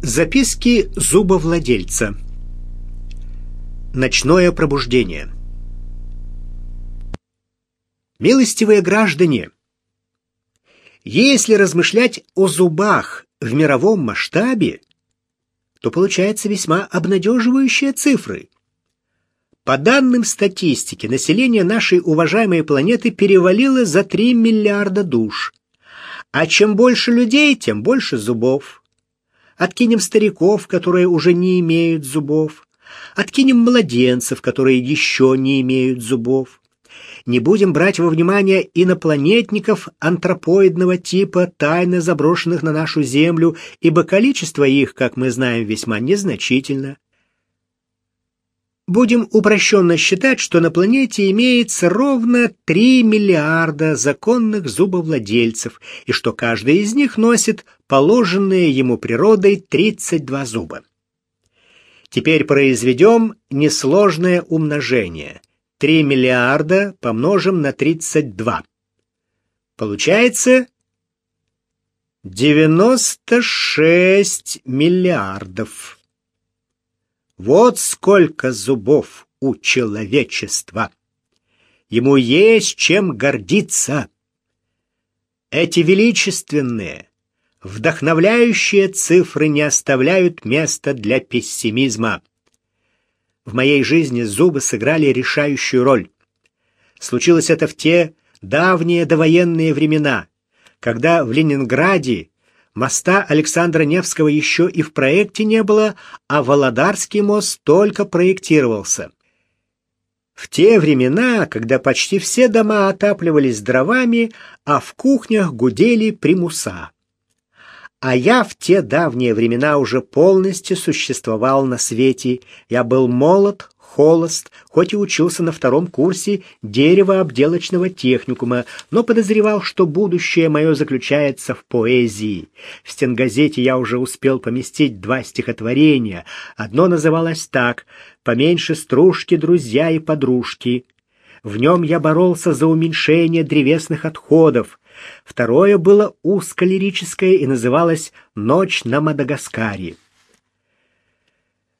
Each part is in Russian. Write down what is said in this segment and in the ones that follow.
Записки зубовладельца. Ночное пробуждение. Милостивые граждане, если размышлять о зубах в мировом масштабе, то получается весьма обнадеживающие цифры. По данным статистики, население нашей уважаемой планеты перевалило за 3 миллиарда душ. А чем больше людей, тем больше зубов. Откинем стариков, которые уже не имеют зубов. Откинем младенцев, которые еще не имеют зубов. Не будем брать во внимание инопланетников антропоидного типа, тайно заброшенных на нашу Землю, ибо количество их, как мы знаем, весьма незначительно. Будем упрощенно считать, что на планете имеется ровно 3 миллиарда законных зубовладельцев, и что каждый из них носит положенные ему природой 32 зуба. Теперь произведем несложное умножение. 3 миллиарда помножим на 32. Получается 96 миллиардов. Вот сколько зубов у человечества! Ему есть чем гордиться. Эти величественные, вдохновляющие цифры не оставляют места для пессимизма. В моей жизни зубы сыграли решающую роль. Случилось это в те давние довоенные времена, когда в Ленинграде Моста Александра Невского еще и в проекте не было, а Володарский мост только проектировался. В те времена, когда почти все дома отапливались дровами, а в кухнях гудели примуса. А я в те давние времена уже полностью существовал на свете. Я был молод, холост, хоть и учился на втором курсе деревообделочного техникума, но подозревал, что будущее мое заключается в поэзии. В стенгазете я уже успел поместить два стихотворения. Одно называлось так «Поменьше стружки, друзья и подружки». В нем я боролся за уменьшение древесных отходов. Второе было узколирическое и называлось «Ночь на Мадагаскаре».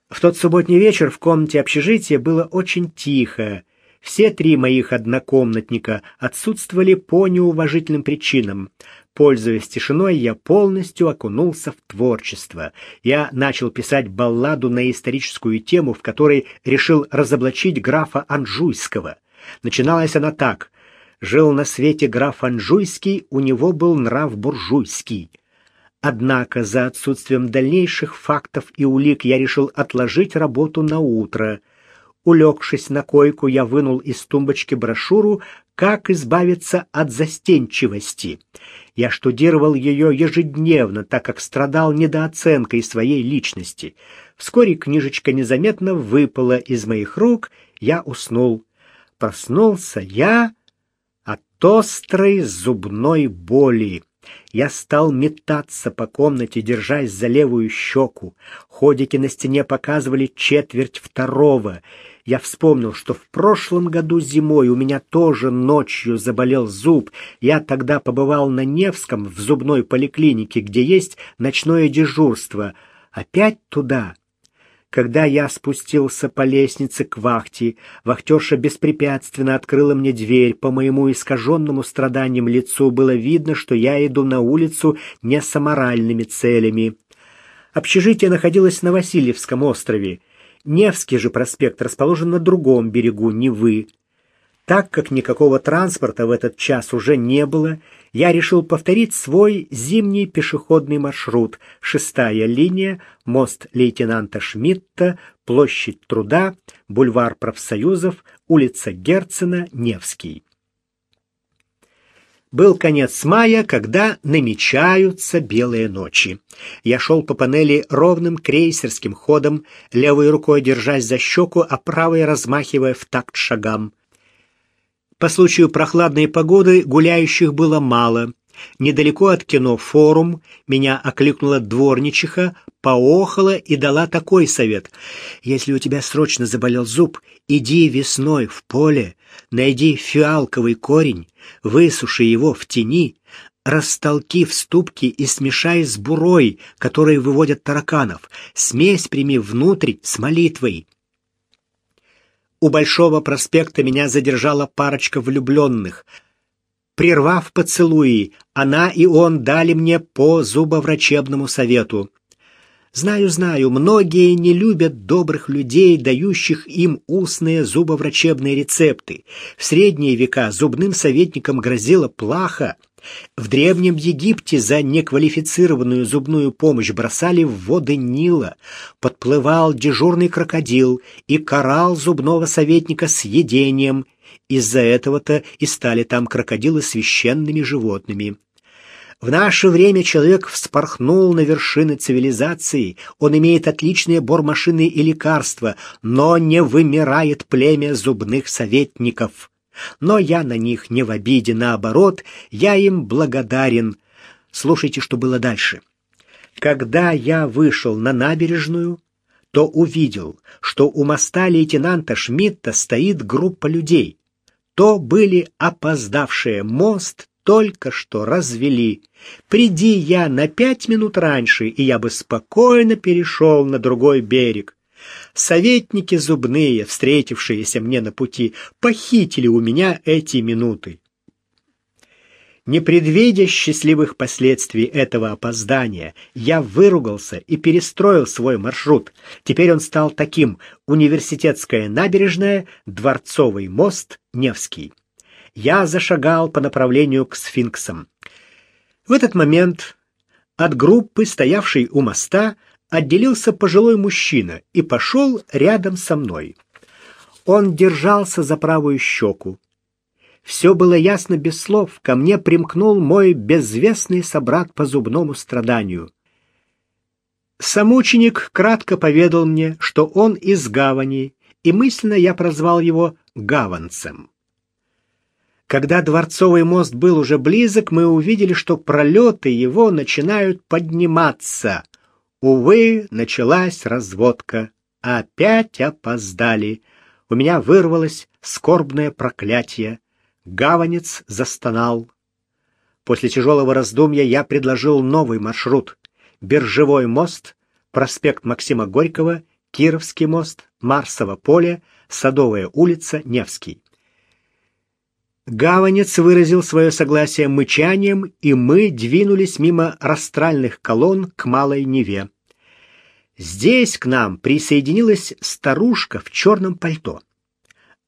В тот субботний вечер в комнате общежития было очень тихо. Все три моих однокомнатника отсутствовали по неуважительным причинам. Пользуясь тишиной, я полностью окунулся в творчество. Я начал писать балладу на историческую тему, в которой решил разоблачить графа Анжуйского. Начиналась она так. «Жил на свете граф Анжуйский, у него был нрав буржуйский». Однако за отсутствием дальнейших фактов и улик я решил отложить работу на утро. Улегшись на койку, я вынул из тумбочки брошюру «Как избавиться от застенчивости». Я штудировал ее ежедневно, так как страдал недооценкой своей личности. Вскоре книжечка незаметно выпала из моих рук, я уснул. Проснулся я от острой зубной боли. Я стал метаться по комнате, держась за левую щеку. Ходики на стене показывали четверть второго. Я вспомнил, что в прошлом году зимой у меня тоже ночью заболел зуб. Я тогда побывал на Невском в зубной поликлинике, где есть ночное дежурство. Опять туда. Когда я спустился по лестнице к вахте, вахтерша беспрепятственно открыла мне дверь. По моему искаженному страданием лицу было видно, что я иду на улицу не с аморальными целями. Общежитие находилось на Васильевском острове. Невский же проспект расположен на другом берегу Невы. Так как никакого транспорта в этот час уже не было, я решил повторить свой зимний пешеходный маршрут. Шестая линия, мост лейтенанта Шмидта, площадь Труда, бульвар профсоюзов, улица Герцена, Невский. Был конец мая, когда намечаются белые ночи. Я шел по панели ровным крейсерским ходом, левой рукой держась за щеку, а правой размахивая в такт шагам. По случаю прохладной погоды гуляющих было мало. Недалеко от кино «Форум» меня окликнула дворничиха, поохала и дала такой совет. «Если у тебя срочно заболел зуб, иди весной в поле, найди фиалковый корень, высуши его в тени, Растолки в ступке и смешай с бурой, которые выводят тараканов. Смесь прими внутрь с молитвой. У Большого проспекта меня задержала парочка влюбленных. Прервав поцелуи, она и он дали мне по зубоврачебному совету. Знаю, знаю, многие не любят добрых людей, дающих им устные зубоврачебные рецепты. В средние века зубным советникам грозила плаха. В Древнем Египте за неквалифицированную зубную помощь бросали в воды Нила. Подплывал дежурный крокодил и карал зубного советника съедением. Из-за этого-то и стали там крокодилы священными животными. В наше время человек вспорхнул на вершины цивилизации, он имеет отличные бормашины и лекарства, но не вымирает племя зубных советников. Но я на них не в обиде, наоборот, я им благодарен. Слушайте, что было дальше. Когда я вышел на набережную, то увидел, что у моста лейтенанта Шмидта стоит группа людей. То были опоздавшие мост только что развели. Приди я на пять минут раньше, и я бы спокойно перешел на другой берег. Советники зубные, встретившиеся мне на пути, похитили у меня эти минуты. Не предвидя счастливых последствий этого опоздания, я выругался и перестроил свой маршрут. Теперь он стал таким: Университетская набережная, Дворцовый мост, Невский я зашагал по направлению к сфинксам. В этот момент от группы, стоявшей у моста, отделился пожилой мужчина и пошел рядом со мной. Он держался за правую щеку. Все было ясно без слов. Ко мне примкнул мой безвестный собрат по зубному страданию. Самученик кратко поведал мне, что он из гавани, и мысленно я прозвал его гаванцем. Когда Дворцовый мост был уже близок, мы увидели, что пролеты его начинают подниматься. Увы, началась разводка. Опять опоздали. У меня вырвалось скорбное проклятие. Гаванец застонал. После тяжелого раздумья я предложил новый маршрут. Биржевой мост, проспект Максима Горького, Кировский мост, Марсово поле, Садовая улица, Невский. Гаванец выразил свое согласие мычанием, и мы двинулись мимо растральных колонн к Малой Неве. Здесь к нам присоединилась старушка в черном пальто.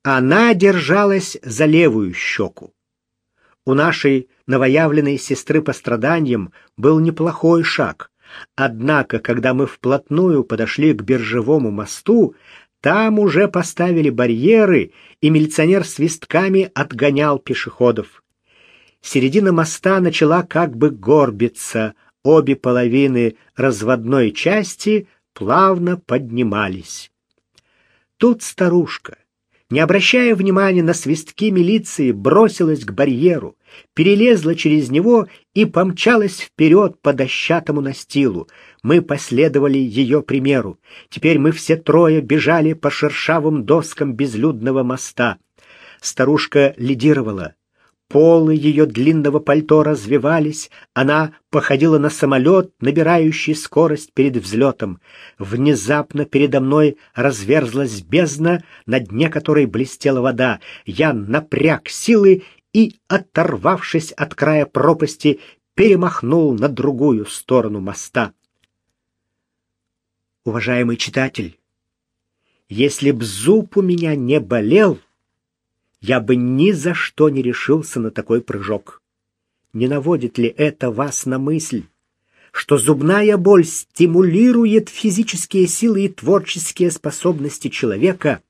Она держалась за левую щеку. У нашей новоявленной сестры по страданиям был неплохой шаг. Однако, когда мы вплотную подошли к биржевому мосту, там уже поставили барьеры, и милиционер свистками отгонял пешеходов. Середина моста начала как бы горбиться, обе половины разводной части плавно поднимались. Тут старушка, не обращая внимания на свистки милиции, бросилась к барьеру, перелезла через него и помчалась вперед по дощатому настилу. Мы последовали ее примеру. Теперь мы все трое бежали по шершавым доскам безлюдного моста. Старушка лидировала. Полы ее длинного пальто развивались, она походила на самолет, набирающий скорость перед взлетом. Внезапно передо мной разверзлась бездна, на дне которой блестела вода. Я напряг силы и, оторвавшись от края пропасти, перемахнул на другую сторону моста. Уважаемый читатель, если б зуб у меня не болел, я бы ни за что не решился на такой прыжок. Не наводит ли это вас на мысль, что зубная боль стимулирует физические силы и творческие способности человека?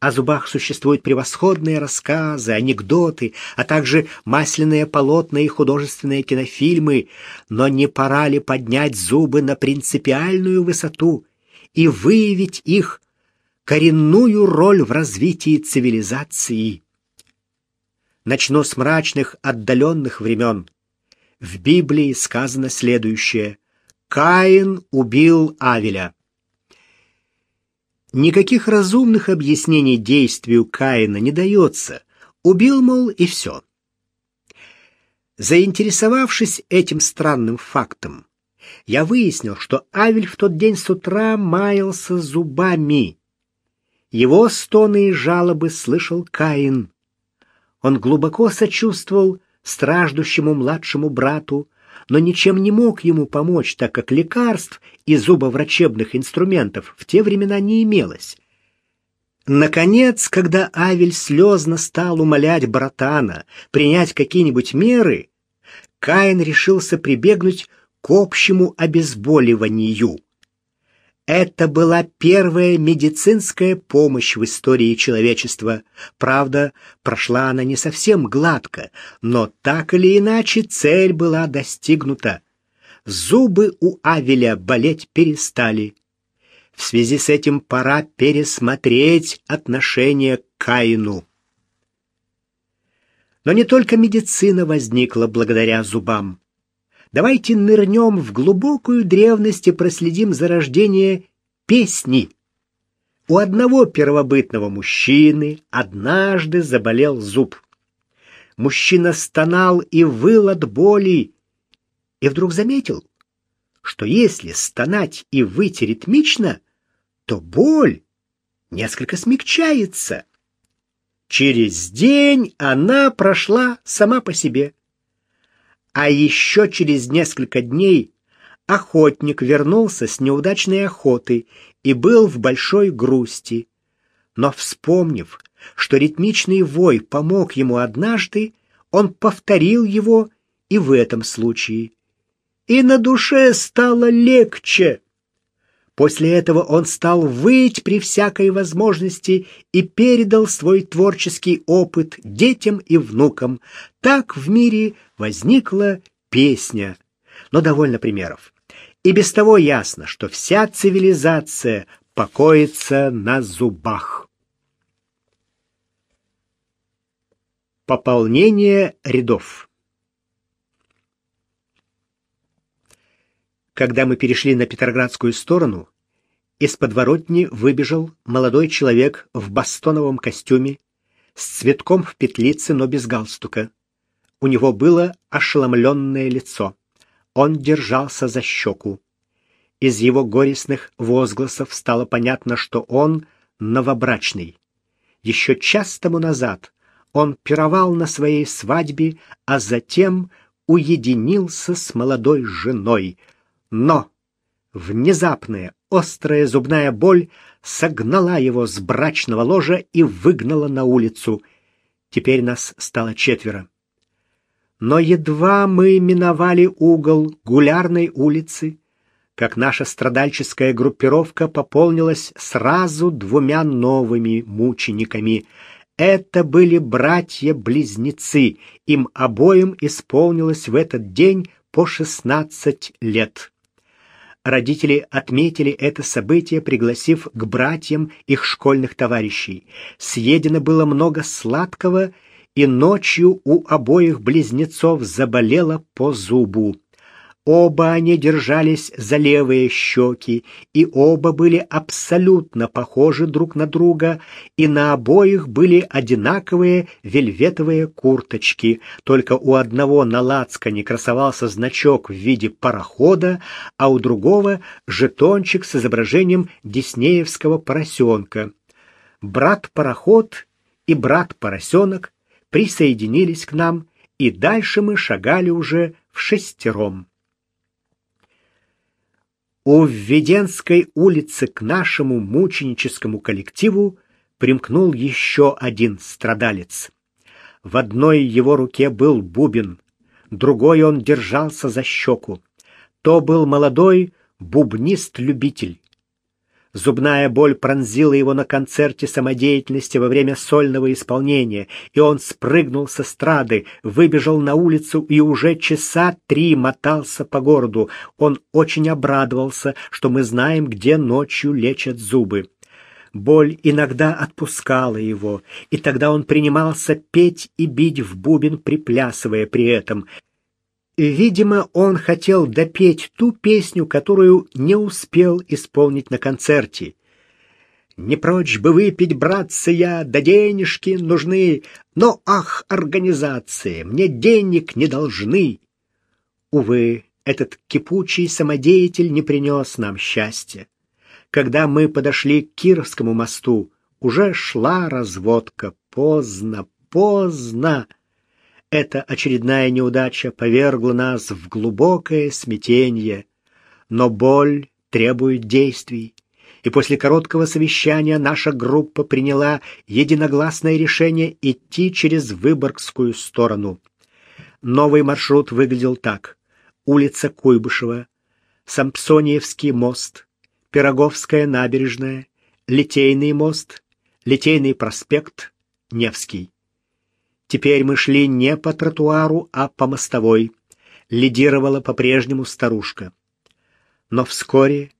О зубах существуют превосходные рассказы, анекдоты, а также масляные полотна и художественные кинофильмы, но не пора ли поднять зубы на принципиальную высоту и выявить их коренную роль в развитии цивилизации. Начну с мрачных, отдаленных времен. В Библии сказано следующее. Каин убил Авеля. Никаких разумных объяснений действию Каина не дается. Убил, мол, и все. Заинтересовавшись этим странным фактом, я выяснил, что Авель в тот день с утра маялся зубами. Его стоны и жалобы слышал Каин. Он глубоко сочувствовал страждущему младшему брату, но ничем не мог ему помочь, так как лекарств и зубоврачебных инструментов в те времена не имелось. Наконец, когда Авель слезно стал умолять братана принять какие-нибудь меры, Каин решился прибегнуть к общему обезболиванию. Это была первая медицинская помощь в истории человечества. Правда, прошла она не совсем гладко, но так или иначе цель была достигнута. Зубы у Авеля болеть перестали. В связи с этим пора пересмотреть отношение к Каину. Но не только медицина возникла благодаря зубам. Давайте нырнем в глубокую древность и проследим зарождение песни. У одного первобытного мужчины однажды заболел зуб. Мужчина стонал и выл от боли, и вдруг заметил, что если стонать и выть ритмично, то боль несколько смягчается. Через день она прошла сама по себе. А еще через несколько дней охотник вернулся с неудачной охоты и был в большой грусти. Но вспомнив, что ритмичный вой помог ему однажды, он повторил его и в этом случае. И на душе стало легче. После этого он стал выть при всякой возможности и передал свой творческий опыт детям и внукам. Так в мире возникла песня. Но довольно примеров. И без того ясно, что вся цивилизация покоится на зубах. Пополнение рядов. Когда мы перешли на Петроградскую сторону, из подворотни выбежал молодой человек в бастоновом костюме, с цветком в петлице, но без галстука. У него было ошеломленное лицо. Он держался за щеку. Из его горестных возгласов стало понятно, что он новобрачный. Еще час тому назад он пировал на своей свадьбе, а затем уединился с молодой женой — но внезапная острая зубная боль согнала его с брачного ложа и выгнала на улицу. Теперь нас стало четверо. Но едва мы миновали угол Гулярной улицы, как наша страдальческая группировка пополнилась сразу двумя новыми мучениками. Это были братья-близнецы, им обоим исполнилось в этот день по шестнадцать лет. Родители отметили это событие, пригласив к братьям их школьных товарищей. Съедено было много сладкого, и ночью у обоих близнецов заболело по зубу. Оба они держались за левые щеки, и оба были абсолютно похожи друг на друга, и на обоих были одинаковые вельветовые курточки, только у одного на лацкане красовался значок в виде парохода, а у другого — жетончик с изображением диснеевского поросенка. Брат-пароход и брат-поросенок присоединились к нам, и дальше мы шагали уже в шестером. У Введенской улицы к нашему мученическому коллективу примкнул еще один страдалец. В одной его руке был бубен, другой он держался за щеку. То был молодой бубнист-любитель. Зубная боль пронзила его на концерте самодеятельности во время сольного исполнения, и он спрыгнул с эстрады, выбежал на улицу и уже часа три мотался по городу. Он очень обрадовался, что мы знаем, где ночью лечат зубы. Боль иногда отпускала его, и тогда он принимался петь и бить в бубен, приплясывая при этом — Видимо, он хотел допеть ту песню, которую не успел исполнить на концерте. Не прочь бы выпить, братцы, я, да денежки нужны. Но, ах, организации, мне денег не должны. Увы, этот кипучий самодеятель не принес нам счастья. Когда мы подошли к Кировскому мосту, уже шла разводка. Поздно, поздно. Эта очередная неудача повергла нас в глубокое смятение. Но боль требует действий и после короткого совещания наша группа приняла единогласное решение идти через Выборгскую сторону. Новый маршрут выглядел так. Улица Куйбышева, Сампсониевский мост, Пироговская набережная, Литейный мост, Литейный проспект, Невский. Теперь мы шли не по тротуару, а по мостовой. Лидировала по-прежнему старушка. Но вскоре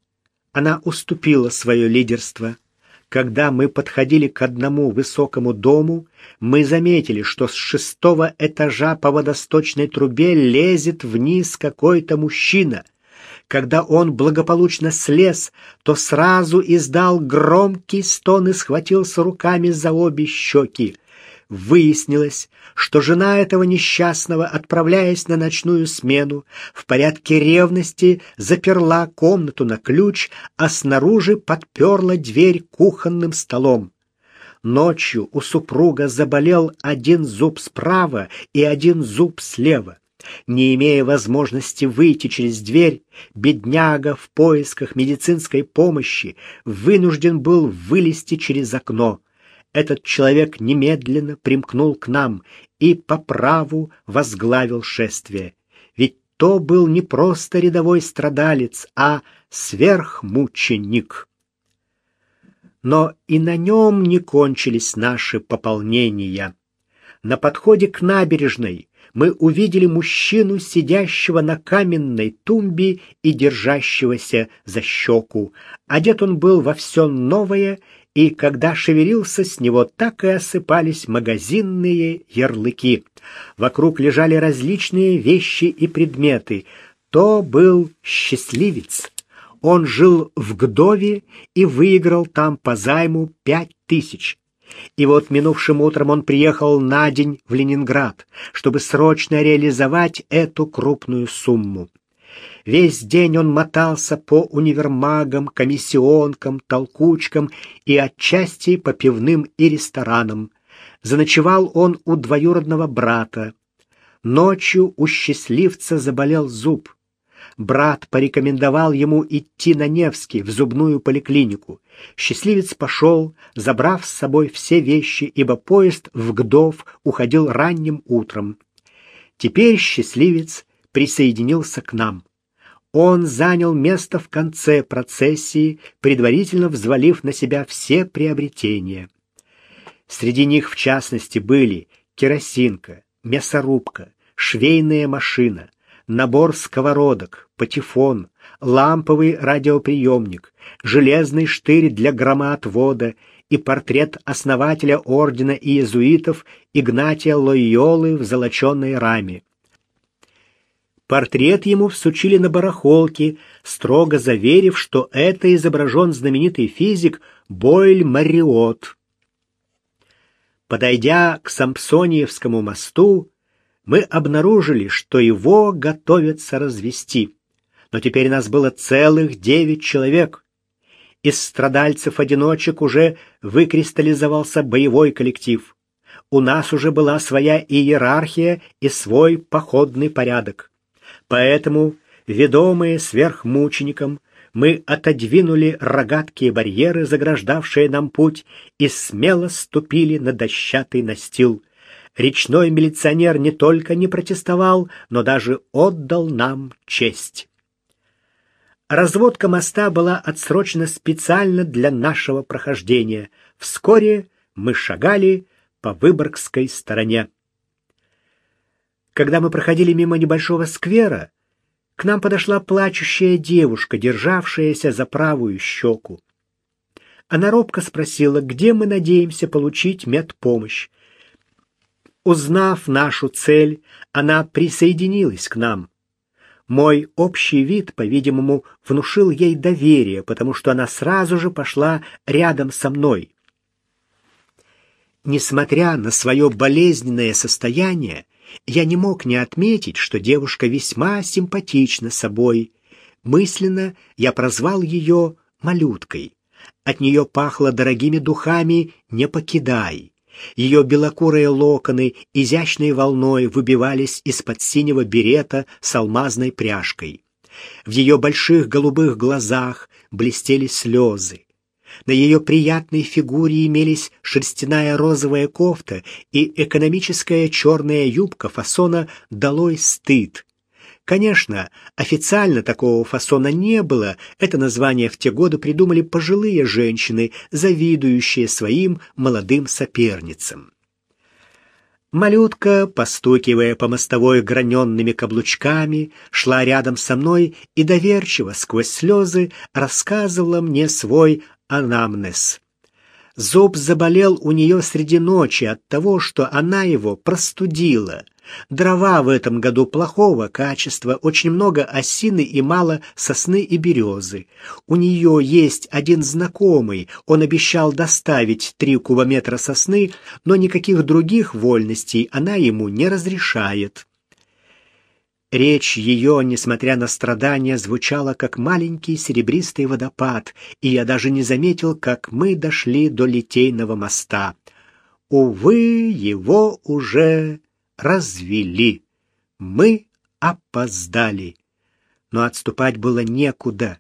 она уступила свое лидерство. Когда мы подходили к одному высокому дому, мы заметили, что с шестого этажа по водосточной трубе лезет вниз какой-то мужчина. Когда он благополучно слез, то сразу издал громкий стон и схватился руками за обе щеки. Выяснилось, что жена этого несчастного, отправляясь на ночную смену, в порядке ревности заперла комнату на ключ, а снаружи подперла дверь кухонным столом. Ночью у супруга заболел один зуб справа и один зуб слева. Не имея возможности выйти через дверь, бедняга в поисках медицинской помощи вынужден был вылезти через окно этот человек немедленно примкнул к нам и по праву возглавил шествие. Ведь то был не просто рядовой страдалец, а сверхмученик. Но и на нем не кончились наши пополнения. На подходе к набережной мы увидели мужчину, сидящего на каменной тумбе и держащегося за щеку. Одет он был во все новое и когда шевелился, с него так и осыпались магазинные ярлыки. Вокруг лежали различные вещи и предметы. То был счастливец. Он жил в Гдове и выиграл там по займу пять тысяч. И вот минувшим утром он приехал на день в Ленинград, чтобы срочно реализовать эту крупную сумму. Весь день он мотался по универмагам, комиссионкам, толкучкам и отчасти по пивным и ресторанам. Заночевал он у двоюродного брата. Ночью у счастливца заболел зуб. Брат порекомендовал ему идти на Невский, в зубную поликлинику. Счастливец пошел, забрав с собой все вещи, ибо поезд в Гдов уходил ранним утром. Теперь счастливец присоединился к нам. Он занял место в конце процессии, предварительно взвалив на себя все приобретения. Среди них, в частности, были керосинка, мясорубка, швейная машина, набор сковородок, патефон, ламповый радиоприемник, железный штырь для громоотвода и портрет основателя ордена иезуитов Игнатия Лойолы в золоченой раме. Портрет ему всучили на барахолке, строго заверив, что это изображен знаменитый физик Бойль Мариот. Подойдя к Сампсониевскому мосту, мы обнаружили, что его готовятся развести. Но теперь нас было целых девять человек. Из страдальцев-одиночек уже выкристаллизовался боевой коллектив. У нас уже была своя иерархия и свой походный порядок. Поэтому, ведомые сверхмучеником, мы отодвинули рогаткие барьеры, заграждавшие нам путь, и смело ступили на дощатый настил. Речной милиционер не только не протестовал, но даже отдал нам честь. Разводка моста была отсрочена специально для нашего прохождения. Вскоре мы шагали по Выборгской стороне. Когда мы проходили мимо небольшого сквера, к нам подошла плачущая девушка, державшаяся за правую щеку. Она робко спросила, где мы надеемся получить медпомощь. Узнав нашу цель, она присоединилась к нам. Мой общий вид, по-видимому, внушил ей доверие, потому что она сразу же пошла рядом со мной. Несмотря на свое болезненное состояние, я не мог не отметить, что девушка весьма симпатична собой. Мысленно я прозвал ее «малюткой». От нее пахло дорогими духами «не покидай». Ее белокурые локоны изящной волной выбивались из-под синего берета с алмазной пряжкой. В ее больших голубых глазах блестели слезы. На ее приятной фигуре имелись шерстяная розовая кофта и экономическая черная юбка фасона «Долой стыд», Конечно, официально такого фасона не было, это название в те годы придумали пожилые женщины, завидующие своим молодым соперницам. Малютка, постукивая по мостовой граненными каблучками, шла рядом со мной и доверчиво сквозь слезы рассказывала мне свой анамнез. Зуб заболел у нее среди ночи от того, что она его простудила. Дрова в этом году плохого качества, очень много осины и мало сосны и березы. У нее есть один знакомый, он обещал доставить три кубометра сосны, но никаких других вольностей она ему не разрешает. Речь ее, несмотря на страдания, звучала как маленький серебристый водопад, и я даже не заметил, как мы дошли до Литейного моста. Увы, его уже развели. Мы опоздали. Но отступать было некуда.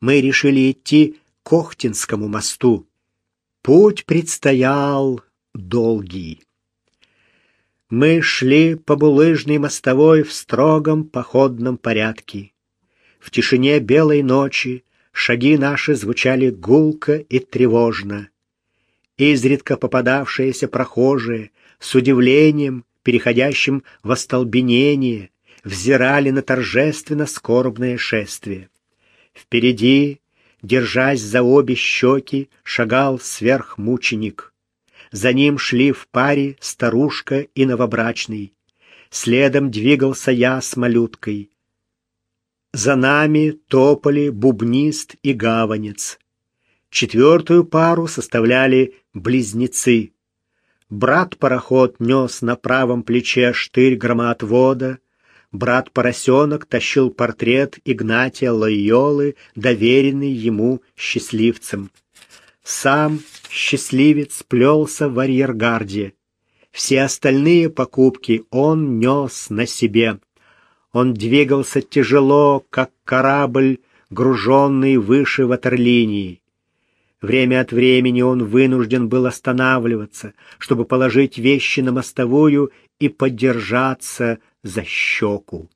Мы решили идти к Охтинскому мосту. Путь предстоял долгий. Мы шли по булыжной мостовой в строгом походном порядке. В тишине белой ночи шаги наши звучали гулко и тревожно. Изредка попадавшиеся прохожие с удивлением переходящим в остолбенение, взирали на торжественно скорбное шествие. Впереди, держась за обе щеки, шагал сверхмученик. За ним шли в паре старушка и новобрачный. Следом двигался я с малюткой. За нами топали бубнист и гаванец. Четвертую пару составляли близнецы. Брат-пароход нес на правом плече штырь громоотвода, брат-поросенок тащил портрет Игнатия Лойолы, доверенный ему счастливцем. Сам счастливец плелся в арьергарде. Все остальные покупки он нес на себе. Он двигался тяжело, как корабль, груженный выше ватерлинии. Время от времени он вынужден был останавливаться, чтобы положить вещи на мостовую и подержаться за щеку.